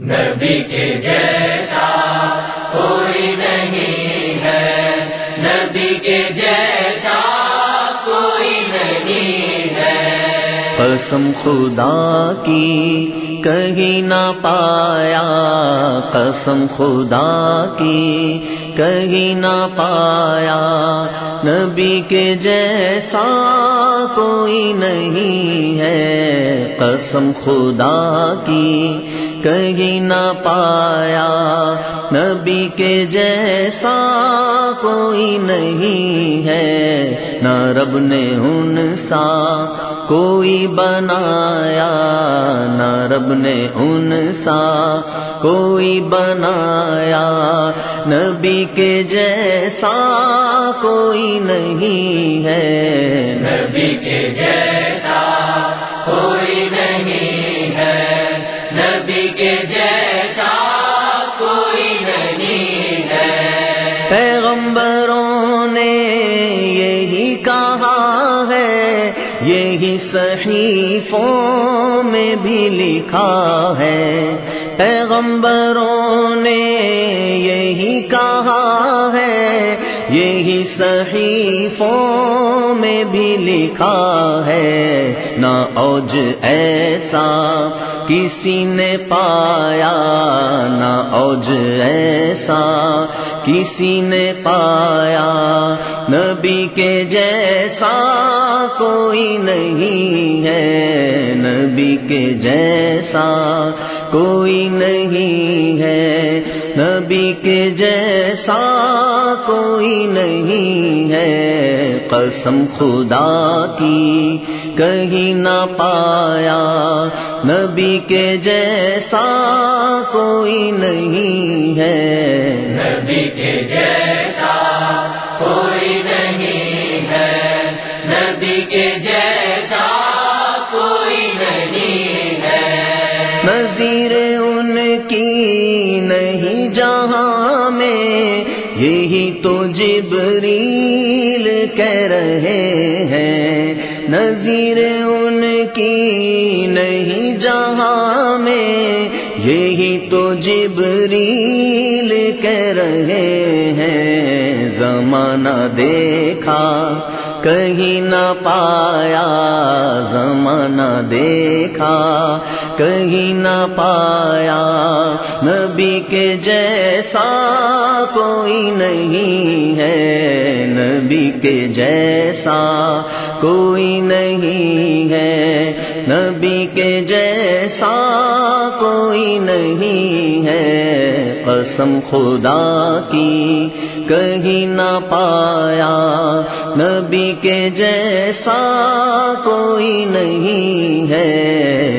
نبی کے جیسا کوئی نہیں ہے۔ نبی کے جیسا کوئی نہیں ہے۔ قسم خدا کی کہیں نہ پایا۔ قسم خدا کی کہیں نہ پایا۔ نبی کے جیسا کوئی نہیں ہے۔ قسم خدا کی کہیں نہ پایا۔ نبی کے جیسا کوئی نہیں ہے، نہ رب نے ان سا کوئی بنایا۔ نہ رب نے ان سا کوئی بنایا۔ نبی کے جیسا کوئی نہیں ہے۔ نبی کے جیسا کوئی کے جیسا کوئی نہیں ہے۔ پیغمبروں نے یہی کہا ہے، یہی صحیفوں میں بھی لکھا ہے۔ پیغمبروں نے یہی کہا ہے یہی صحیفوں میں بھی لکھا ہے، نہ اوج ایسا کسی نے پایا، نہ اوج ایسا کسی نے پایا۔ نبی کے جیسا کوئی نہیں ہے، نبی کے جیسا کوئی نہیں ہے۔ نبی کے جیسا کوئی نہیں ہے۔ قسم خدا کی کہیں نہ پایا۔ نبی کے جیسا کوئی نہیں ہے۔ نبی کے جیسا کوئی نہیں ہے۔ نبی کے جیسا کوئی نہیں ہے۔ نظیر ان کی نہیں جہاں میں، یہی تو جبریل کہہ رہے ہیں۔ نظیر ان کی نہیں جہاں میں، یہی تو جبریل کہہ رہے ہیں۔ زمانہ دیکھا، کہیں نہ پایا۔ زمانہ دیکھا، کہیں نہ پایا۔ نبی کے جیسا کوئی نہیں ہے، نبی کے جیسا کوئی نہیں ہے۔ نبی کے جیسا کوئی نہیں ہے۔ قسم خدا کی کہیں نہ پایا۔ نبی کے جیسا کوئی نہیں ہے۔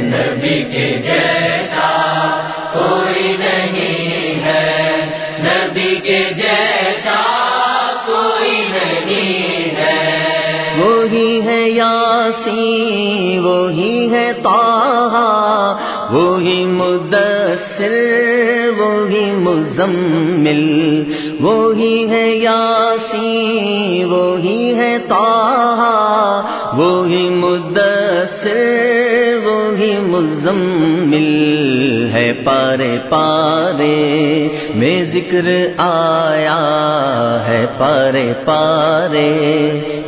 نبی کے جیسا کوئی جیسا کوئی نہیں ہے۔ وہی ہے یاسی وہی ہے تاہا وہی مدثر، وہی مزمل۔ وہی ہے یاسی وہی ہے تاہا وہی مدثر مزمل ہے پارے پارے میں ذکر آیا ہے پارے پارے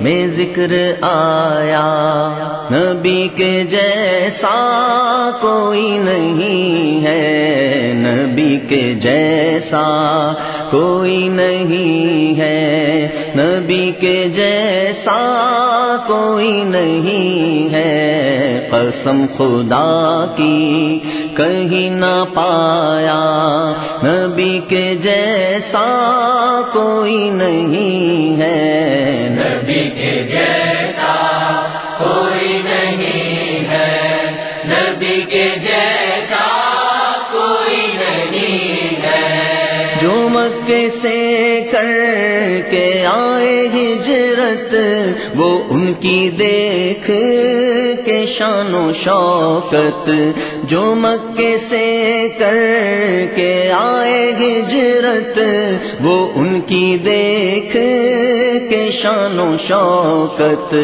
میں ذکر آیا نبی کے جیسا کوئی نہیں ہے نبی کے جیسا کوئی نہیں ہے۔ نبی کے جیسا کوئی نہیں ہے۔ قسم خدا کی کہیں نہ پایا۔ نبی کے جیسا کوئی نہیں ہے۔ نبی کے جیسا کوئی نہیں ہے۔ نبی کے جیسا سے کر کے آئے ہجرت، وہ ان کی دیکھ کے شان و شوکت، جو مکے سے کر کے آئے ہجرت، وہ ان کی دیکھ کے شان و شوکت۔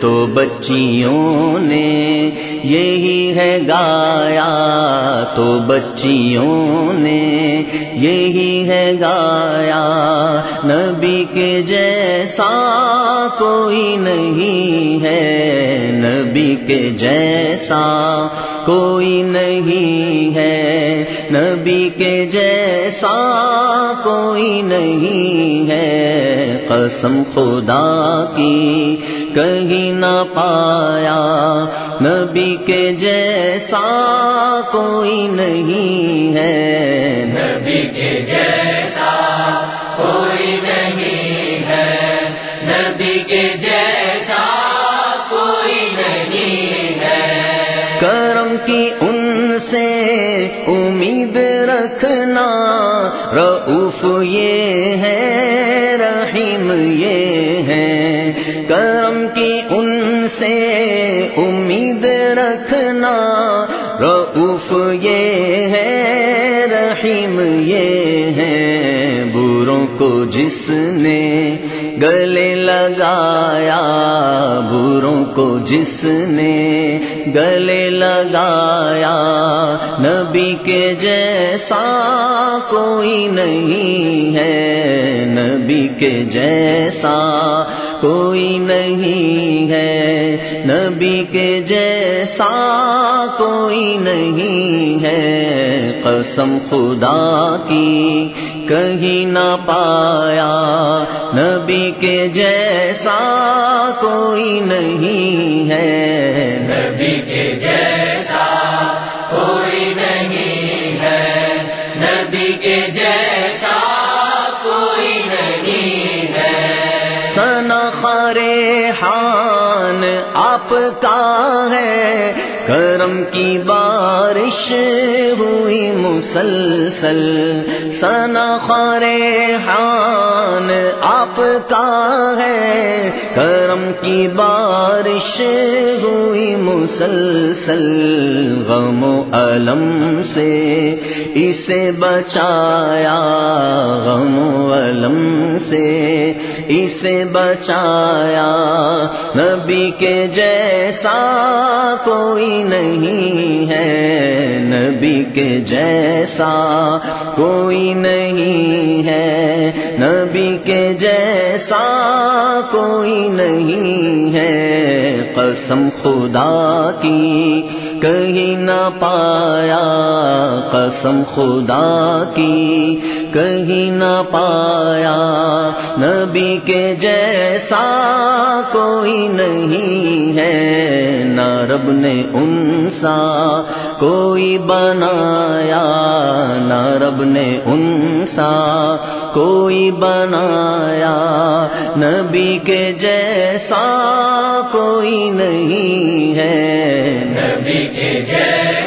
تو بچیوں نے یہی ہے گایا، تو بچیوں نے یہی ہے گایا، نبی کے جیسا کوئی نہیں ہے، نبی کے جیسا کوئی نہیں ہے۔ نبی کے جیسا کوئی نہیں ہے۔ قسم خدا کی کہیں نہ پایا۔ نبی کے جیسا کوئی نہیں ہے۔ نبی کے جیسا یہ ہے رحیم یہ ہے۔ کرم کی ان سے امید رکھنا کو جس نے گلے لگایا بروں کو جس نے گلے لگایا، نبی کے جیسا کوئی نہیں ہے، نبی کے جیسا کوئی نہیں ہے، نبی کے جیسا کوئی نہیں ہے، قسم خدا کی کہیں نہ پایا۔ نبی کے جیسا کوئی نہیں ہے۔ نبی کے آپ کا ہے۔ کرم کی بارش ہوئی مسلسل۔ سنا خارے حان آپ کا ہے۔ کرم کی بارش ہوئی مسلسل۔ غم و علم سے اسے بچایا۔ غم و علم سے اسے بچایا۔ نبی کے جیسا کوئی نہیں ہے۔ نبی کے جیسا کوئی نہیں ہے۔ نبی کے جیسا کوئی نہیں ہے۔ قسم خدا کی کہیں نہ پایا۔ قسم خدا کی کہیں نہ پایا۔ نبی کے جیسا کوئی نہیں ہے، نہ رب نے ان سا کوئی بنایا۔ نہ رب نے ان سا کوئی بنایا۔ نبی کے جیسا کوئی نہیں ہے۔ نبی کے جیسا